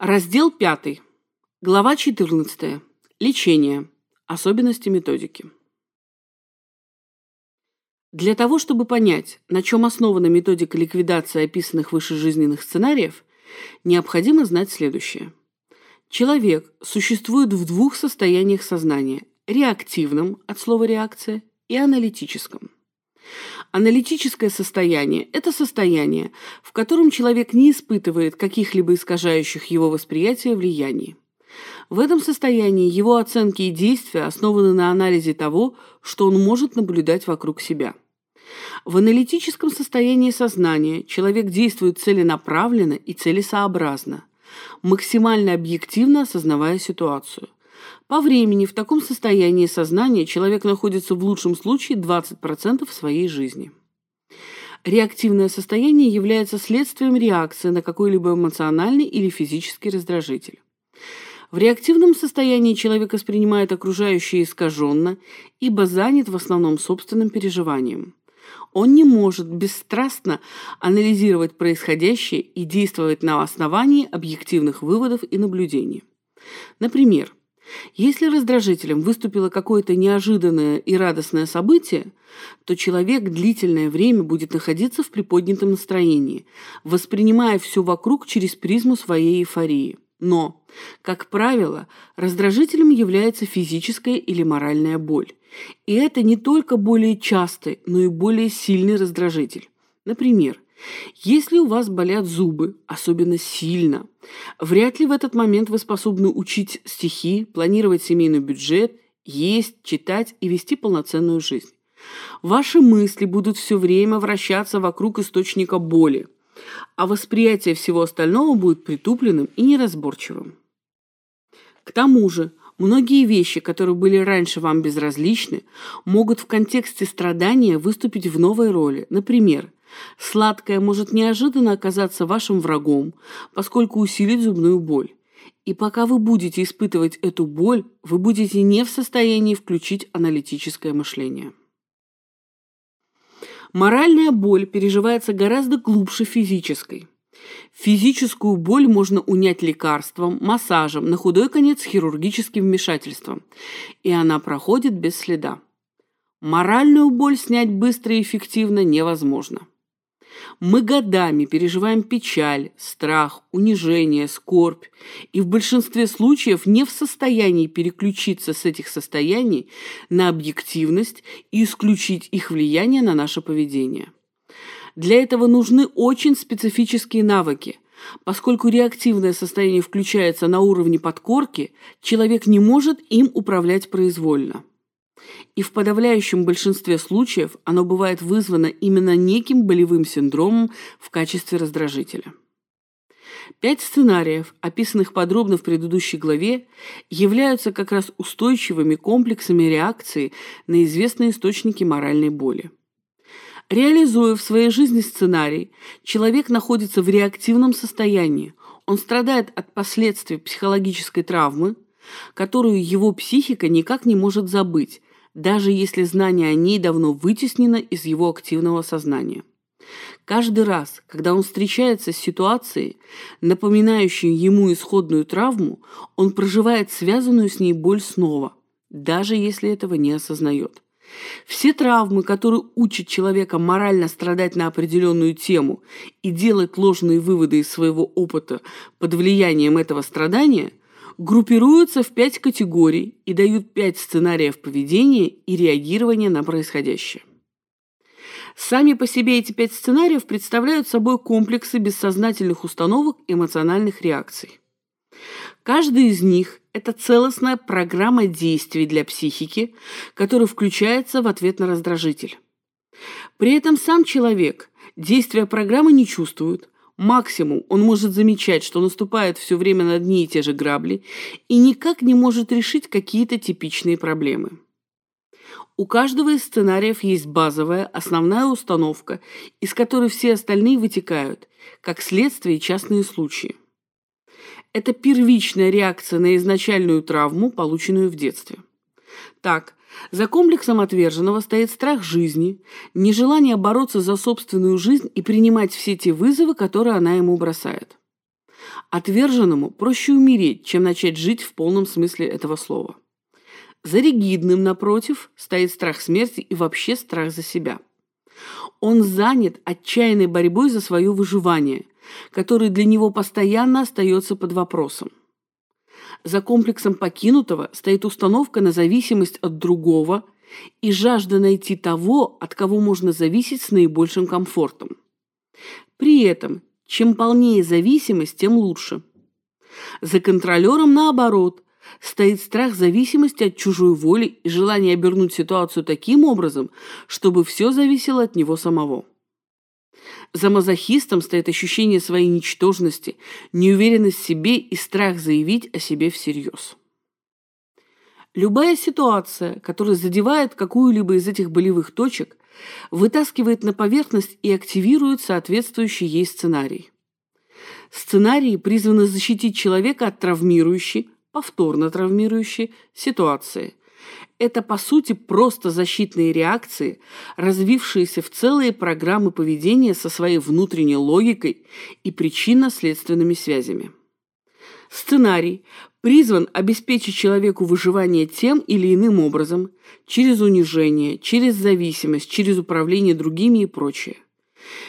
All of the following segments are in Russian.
Раздел 5. Глава 14. Лечение. Особенности методики. Для того, чтобы понять, на чем основана методика ликвидации описанных выше жизненных сценариев, необходимо знать следующее. Человек существует в двух состояниях сознания – реактивном, от слова реакция, и аналитическом. Аналитическое состояние – это состояние, в котором человек не испытывает каких-либо искажающих его восприятия влияний. В этом состоянии его оценки и действия основаны на анализе того, что он может наблюдать вокруг себя. В аналитическом состоянии сознания человек действует целенаправленно и целесообразно, максимально объективно осознавая ситуацию. По времени в таком состоянии сознания человек находится в лучшем случае 20% своей жизни. Реактивное состояние является следствием реакции на какой-либо эмоциональный или физический раздражитель. В реактивном состоянии человек воспринимает окружающее искаженно, ибо занят в основном собственным переживанием. Он не может бесстрастно анализировать происходящее и действовать на основании объективных выводов и наблюдений. Например, если раздражителем выступило какое-то неожиданное и радостное событие, то человек длительное время будет находиться в приподнятом настроении, воспринимая все вокруг через призму своей эйфории. Но, как правило, раздражителем является физическая или моральная боль. И это не только более частый, но и более сильный раздражитель. Например, если у вас болят зубы, особенно сильно, вряд ли в этот момент вы способны учить стихи, планировать семейный бюджет, есть, читать и вести полноценную жизнь. Ваши мысли будут все время вращаться вокруг источника боли, а восприятие всего остального будет притупленным и неразборчивым. К тому же, многие вещи, которые были раньше вам безразличны, могут в контексте страдания выступить в новой роли. Например, Сладкое может неожиданно оказаться вашим врагом, поскольку усилит зубную боль. И пока вы будете испытывать эту боль, вы будете не в состоянии включить аналитическое мышление. Моральная боль переживается гораздо глубже физической. Физическую боль можно унять лекарством, массажем, на худой конец хирургическим вмешательством, и она проходит без следа. Моральную боль снять быстро и эффективно невозможно. Мы годами переживаем печаль, страх, унижение, скорбь, и в большинстве случаев не в состоянии переключиться с этих состояний на объективность и исключить их влияние на наше поведение. Для этого нужны очень специфические навыки. Поскольку реактивное состояние включается на уровне подкорки, человек не может им управлять произвольно и в подавляющем большинстве случаев оно бывает вызвано именно неким болевым синдромом в качестве раздражителя. Пять сценариев, описанных подробно в предыдущей главе, являются как раз устойчивыми комплексами реакции на известные источники моральной боли. Реализуя в своей жизни сценарий, человек находится в реактивном состоянии. Он страдает от последствий психологической травмы, которую его психика никак не может забыть, даже если знание о ней давно вытеснено из его активного сознания. Каждый раз, когда он встречается с ситуацией, напоминающей ему исходную травму, он проживает связанную с ней боль снова, даже если этого не осознает. Все травмы, которые учат человека морально страдать на определенную тему и делать ложные выводы из своего опыта под влиянием этого страдания – группируются в пять категорий и дают пять сценариев поведения и реагирования на происходящее. Сами по себе эти пять сценариев представляют собой комплексы бессознательных установок эмоциональных реакций. Каждый из них – это целостная программа действий для психики, которая включается в ответ на раздражитель. При этом сам человек действия программы не чувствует, Максимум он может замечать, что наступает все время на одни и те же грабли и никак не может решить какие-то типичные проблемы. У каждого из сценариев есть базовая, основная установка, из которой все остальные вытекают, как следствие частные случаи. Это первичная реакция на изначальную травму, полученную в детстве. Так, за комплексом отверженного стоит страх жизни, нежелание бороться за собственную жизнь и принимать все те вызовы, которые она ему бросает. Отверженному проще умереть, чем начать жить в полном смысле этого слова. За ригидным, напротив, стоит страх смерти и вообще страх за себя. Он занят отчаянной борьбой за свое выживание, который для него постоянно остается под вопросом. За комплексом покинутого стоит установка на зависимость от другого и жажда найти того, от кого можно зависеть с наибольшим комфортом. При этом, чем полнее зависимость, тем лучше. За контролером, наоборот, стоит страх зависимости от чужой воли и желание обернуть ситуацию таким образом, чтобы все зависело от него самого. За мазохистом стоит ощущение своей ничтожности, неуверенность в себе и страх заявить о себе всерьез. Любая ситуация, которая задевает какую-либо из этих болевых точек, вытаскивает на поверхность и активирует соответствующий ей сценарий. Сценарии призваны защитить человека от травмирующей, повторно травмирующей ситуации. Это, по сути, просто защитные реакции, развившиеся в целые программы поведения со своей внутренней логикой и причинно-следственными связями. Сценарий призван обеспечить человеку выживание тем или иным образом, через унижение, через зависимость, через управление другими и прочее.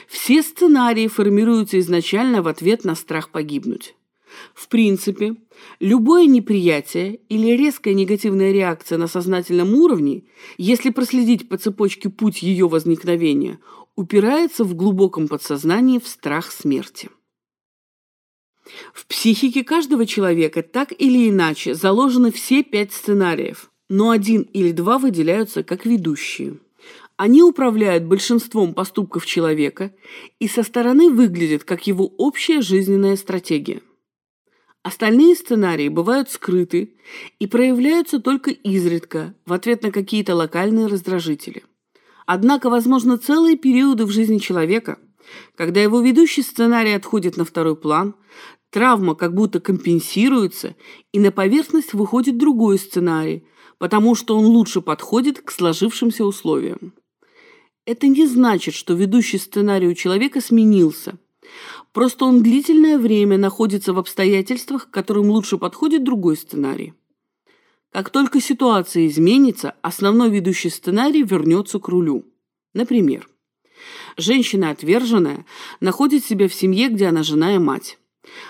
Все сценарии формируются изначально в ответ на страх погибнуть. В принципе, любое неприятие или резкая негативная реакция на сознательном уровне, если проследить по цепочке путь ее возникновения, упирается в глубоком подсознании в страх смерти. В психике каждого человека так или иначе заложены все пять сценариев, но один или два выделяются как ведущие. Они управляют большинством поступков человека и со стороны выглядят как его общая жизненная стратегия. Остальные сценарии бывают скрыты и проявляются только изредка в ответ на какие-то локальные раздражители. Однако, возможно, целые периоды в жизни человека, когда его ведущий сценарий отходит на второй план, травма как будто компенсируется, и на поверхность выходит другой сценарий, потому что он лучше подходит к сложившимся условиям. Это не значит, что ведущий сценарий у человека сменился – Просто он длительное время находится в обстоятельствах, которым лучше подходит другой сценарий. Как только ситуация изменится, основной ведущий сценарий вернется к рулю. Например, женщина отверженная находит себя в семье, где она жена и мать.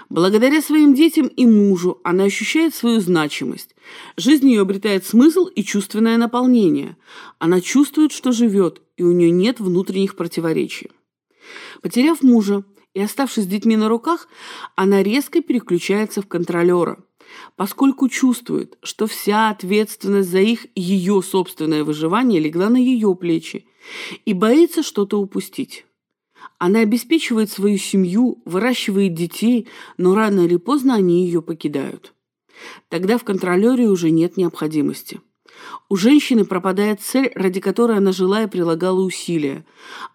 Благодаря своим детям и мужу она ощущает свою значимость. Жизнь ее обретает смысл и чувственное наполнение. Она чувствует, что живет, и у нее нет внутренних противоречий. Потеряв мужа, и, оставшись с детьми на руках, она резко переключается в контролера, поскольку чувствует, что вся ответственность за их ее собственное выживание легла на ее плечи и боится что-то упустить. Она обеспечивает свою семью, выращивает детей, но рано или поздно они ее покидают. Тогда в контролере уже нет необходимости. У женщины пропадает цель, ради которой она жила и прилагала усилия.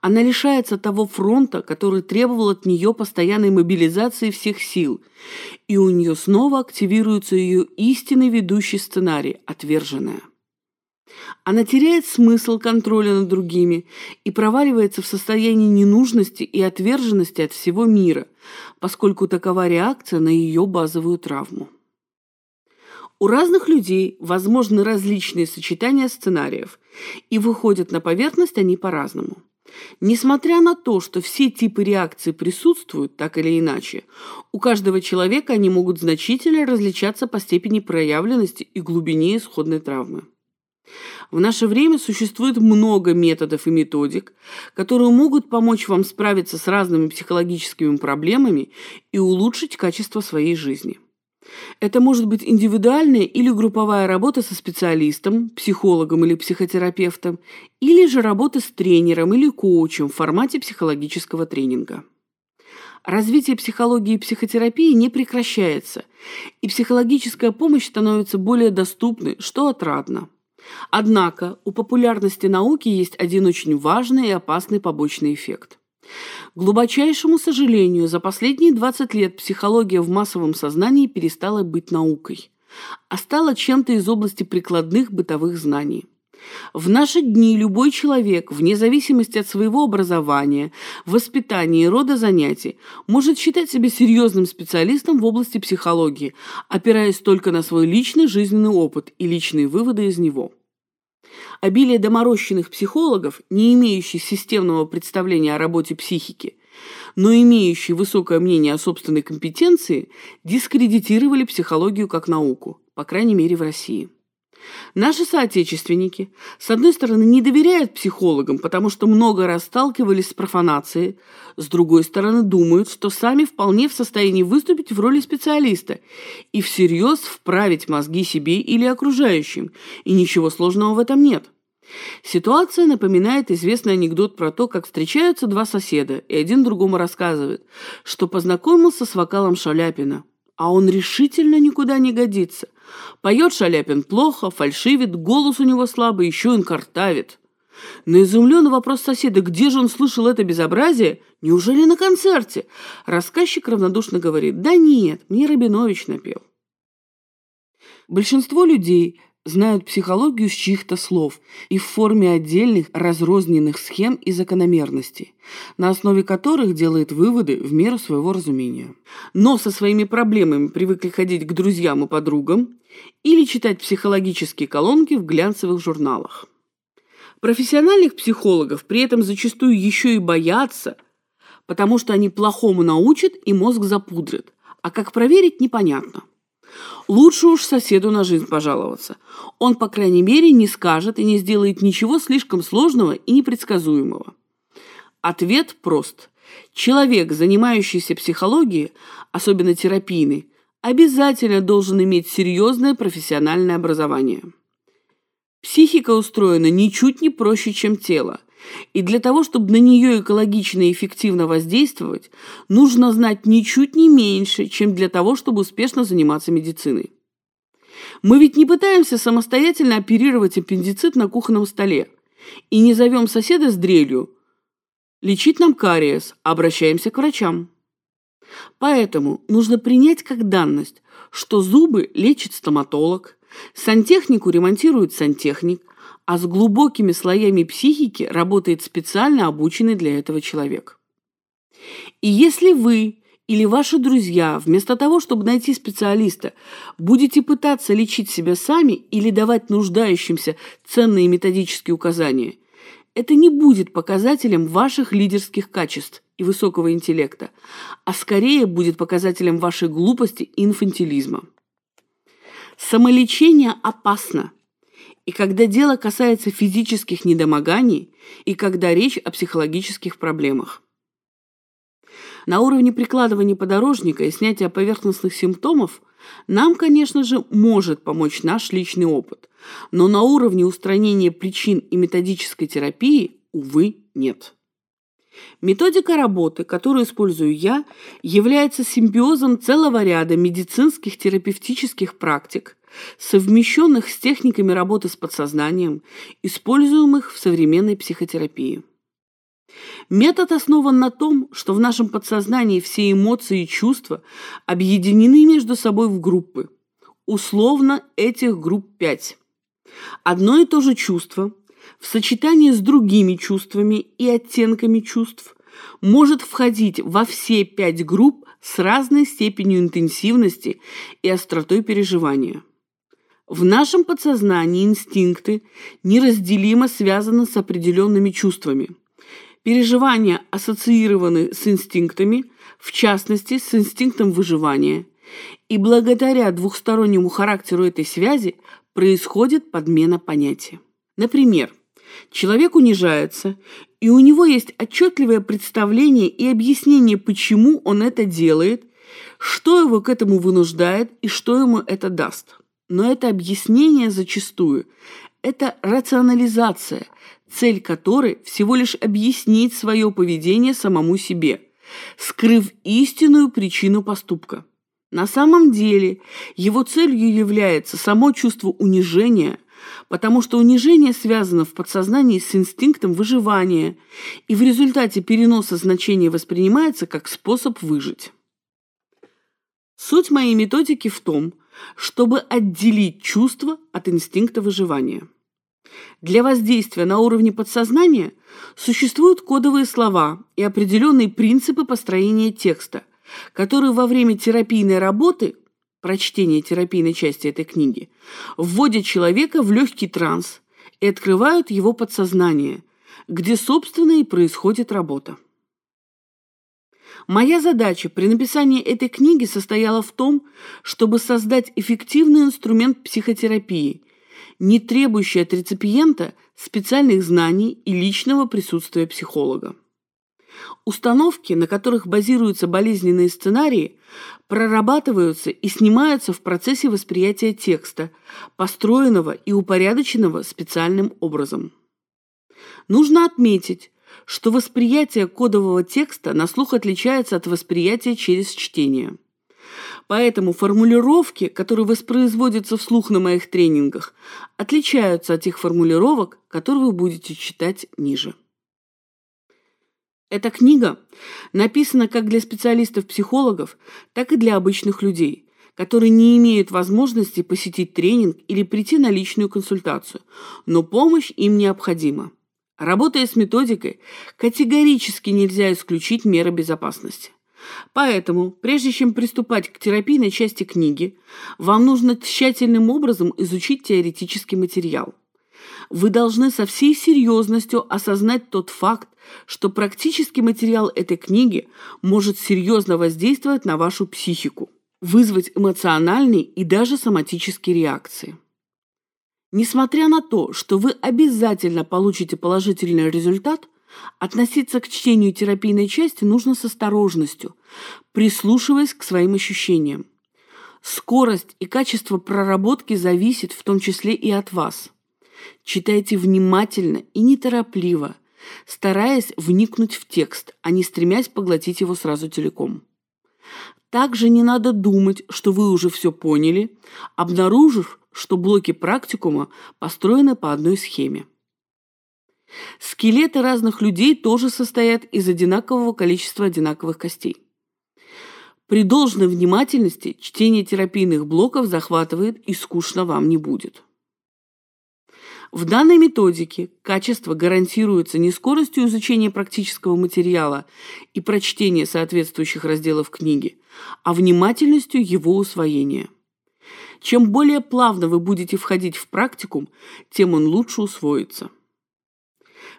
Она лишается того фронта, который требовал от нее постоянной мобилизации всех сил. И у нее снова активируется ее истинный ведущий сценарий – отверженная. Она теряет смысл контроля над другими и проваливается в состоянии ненужности и отверженности от всего мира, поскольку такова реакция на ее базовую травму. У разных людей возможны различные сочетания сценариев, и выходят на поверхность они по-разному. Несмотря на то, что все типы реакций присутствуют так или иначе, у каждого человека они могут значительно различаться по степени проявленности и глубине исходной травмы. В наше время существует много методов и методик, которые могут помочь вам справиться с разными психологическими проблемами и улучшить качество своей жизни. Это может быть индивидуальная или групповая работа со специалистом, психологом или психотерапевтом, или же работа с тренером или коучем в формате психологического тренинга. Развитие психологии и психотерапии не прекращается, и психологическая помощь становится более доступной, что отрадно. Однако у популярности науки есть один очень важный и опасный побочный эффект – глубочайшему сожалению, за последние 20 лет психология в массовом сознании перестала быть наукой, а стала чем-то из области прикладных бытовых знаний. В наши дни любой человек, вне зависимости от своего образования, воспитания и рода занятий, может считать себя серьезным специалистом в области психологии, опираясь только на свой личный жизненный опыт и личные выводы из него. Обилие доморощенных психологов, не имеющих системного представления о работе психики, но имеющие высокое мнение о собственной компетенции, дискредитировали психологию как науку, по крайней мере в России. Наши соотечественники, с одной стороны, не доверяют психологам, потому что много раз сталкивались с профанацией, с другой стороны, думают, что сами вполне в состоянии выступить в роли специалиста и всерьез вправить мозги себе или окружающим, и ничего сложного в этом нет. Ситуация напоминает известный анекдот про то, как встречаются два соседа, и один другому рассказывает, что познакомился с вокалом Шаляпина, а он решительно никуда не годится. Поет Шаляпин плохо, фальшивит, голос у него слабый, еще он картавит. На изумленный вопрос соседа, где же он слышал это безобразие, неужели на концерте, рассказчик равнодушно говорит, да нет, мне Рабинович напел. Большинство людей знают психологию с чьих-то слов и в форме отдельных разрозненных схем и закономерностей, на основе которых делает выводы в меру своего разумения. Но со своими проблемами привыкли ходить к друзьям и подругам или читать психологические колонки в глянцевых журналах. Профессиональных психологов при этом зачастую еще и боятся, потому что они плохому научат и мозг запудрят, а как проверить непонятно – Лучше уж соседу на жизнь пожаловаться. Он, по крайней мере, не скажет и не сделает ничего слишком сложного и непредсказуемого. Ответ прост. Человек, занимающийся психологией, особенно терапийной, обязательно должен иметь серьезное профессиональное образование. Психика устроена ничуть не проще, чем тело. И для того, чтобы на нее экологично и эффективно воздействовать, нужно знать ничуть не меньше, чем для того, чтобы успешно заниматься медициной. Мы ведь не пытаемся самостоятельно оперировать аппендицит на кухонном столе и не зовем соседа с дрелью. Лечить нам кариес, обращаемся к врачам. Поэтому нужно принять как данность, что зубы лечит стоматолог, сантехнику ремонтирует сантехник, а с глубокими слоями психики работает специально обученный для этого человек. И если вы или ваши друзья, вместо того, чтобы найти специалиста, будете пытаться лечить себя сами или давать нуждающимся ценные методические указания, это не будет показателем ваших лидерских качеств и высокого интеллекта, а скорее будет показателем вашей глупости и инфантилизма. Самолечение опасно – и когда дело касается физических недомоганий, и когда речь о психологических проблемах. На уровне прикладывания подорожника и снятия поверхностных симптомов нам, конечно же, может помочь наш личный опыт, но на уровне устранения причин и методической терапии, увы, нет. Методика работы, которую использую я, является симбиозом целого ряда медицинских терапевтических практик, совмещенных с техниками работы с подсознанием, используемых в современной психотерапии. Метод основан на том, что в нашем подсознании все эмоции и чувства объединены между собой в группы. Условно этих групп пять. Одно и то же чувство в сочетании с другими чувствами и оттенками чувств может входить во все пять групп с разной степенью интенсивности и остротой переживания. В нашем подсознании инстинкты неразделимо связаны с определенными чувствами. Переживания ассоциированы с инстинктами, в частности, с инстинктом выживания. И благодаря двухстороннему характеру этой связи происходит подмена понятия. Например, человек унижается, и у него есть отчетливое представление и объяснение, почему он это делает, что его к этому вынуждает и что ему это даст. Но это объяснение зачастую – это рационализация, цель которой всего лишь объяснить свое поведение самому себе, скрыв истинную причину поступка. На самом деле его целью является само чувство унижения, потому что унижение связано в подсознании с инстинктом выживания и в результате переноса значения воспринимается как способ выжить. Суть моей методики в том – чтобы отделить чувство от инстинкта выживания. Для воздействия на уровне подсознания существуют кодовые слова и определенные принципы построения текста, которые во время терапийной работы, прочтения терапийной части этой книги, вводят человека в легкий транс и открывают его подсознание, где, собственно, и происходит работа. Моя задача при написании этой книги состояла в том, чтобы создать эффективный инструмент психотерапии, не требующий от реципиента специальных знаний и личного присутствия психолога. Установки, на которых базируются болезненные сценарии, прорабатываются и снимаются в процессе восприятия текста, построенного и упорядоченного специальным образом. Нужно отметить, что восприятие кодового текста на слух отличается от восприятия через чтение. Поэтому формулировки, которые воспроизводятся вслух на моих тренингах, отличаются от тех формулировок, которые вы будете читать ниже. Эта книга написана как для специалистов-психологов, так и для обычных людей, которые не имеют возможности посетить тренинг или прийти на личную консультацию, но помощь им необходима. Работая с методикой, категорически нельзя исключить меры безопасности. Поэтому, прежде чем приступать к терапийной части книги, вам нужно тщательным образом изучить теоретический материал. Вы должны со всей серьезностью осознать тот факт, что практический материал этой книги может серьезно воздействовать на вашу психику, вызвать эмоциональные и даже соматические реакции. Несмотря на то, что вы обязательно получите положительный результат, относиться к чтению терапийной части нужно с осторожностью, прислушиваясь к своим ощущениям. Скорость и качество проработки зависит в том числе и от вас. Читайте внимательно и неторопливо, стараясь вникнуть в текст, а не стремясь поглотить его сразу целиком. Также не надо думать, что вы уже все поняли, обнаружив, что блоки практикума построены по одной схеме. Скелеты разных людей тоже состоят из одинакового количества одинаковых костей. При должной внимательности чтение терапийных блоков захватывает и скучно вам не будет. В данной методике качество гарантируется не скоростью изучения практического материала и прочтения соответствующих разделов книги, а внимательностью его усвоения. Чем более плавно вы будете входить в практикум, тем он лучше усвоится.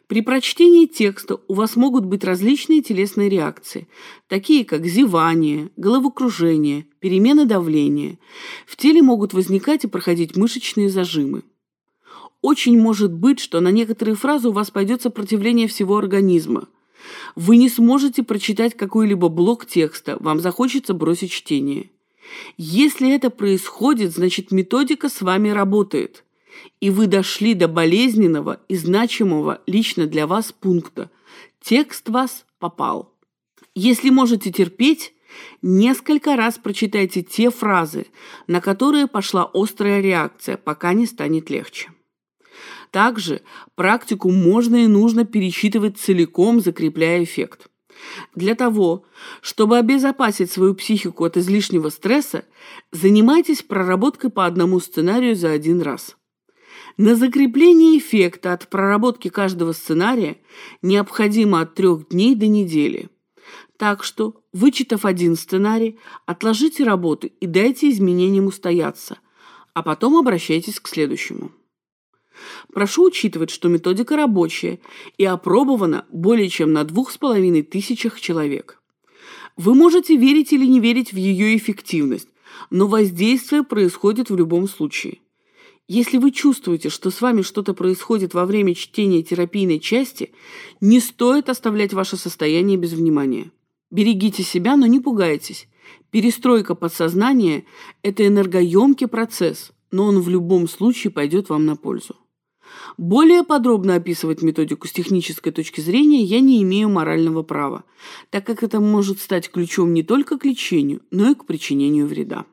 При прочтении текста у вас могут быть различные телесные реакции, такие как зевание, головокружение, перемена давления. В теле могут возникать и проходить мышечные зажимы. Очень может быть, что на некоторые фразы у вас пойдет сопротивление всего организма. Вы не сможете прочитать какой-либо блок текста, вам захочется бросить чтение. Если это происходит, значит методика с вами работает, и вы дошли до болезненного и значимого лично для вас пункта. Текст вас попал. Если можете терпеть, несколько раз прочитайте те фразы, на которые пошла острая реакция, пока не станет легче. Также практику можно и нужно перечитывать целиком, закрепляя эффект. Для того, чтобы обезопасить свою психику от излишнего стресса, занимайтесь проработкой по одному сценарию за один раз. На закрепление эффекта от проработки каждого сценария необходимо от трех дней до недели. Так что, вычитав один сценарий, отложите работу и дайте изменениям устояться, а потом обращайтесь к следующему. Прошу учитывать, что методика рабочая и опробована более чем на двух с половиной тысячах человек. Вы можете верить или не верить в ее эффективность, но воздействие происходит в любом случае. Если вы чувствуете, что с вами что-то происходит во время чтения терапийной части, не стоит оставлять ваше состояние без внимания. Берегите себя, но не пугайтесь. Перестройка подсознания – это энергоемкий процесс, но он в любом случае пойдет вам на пользу. Более подробно описывать методику с технической точки зрения я не имею морального права, так как это может стать ключом не только к лечению, но и к причинению вреда.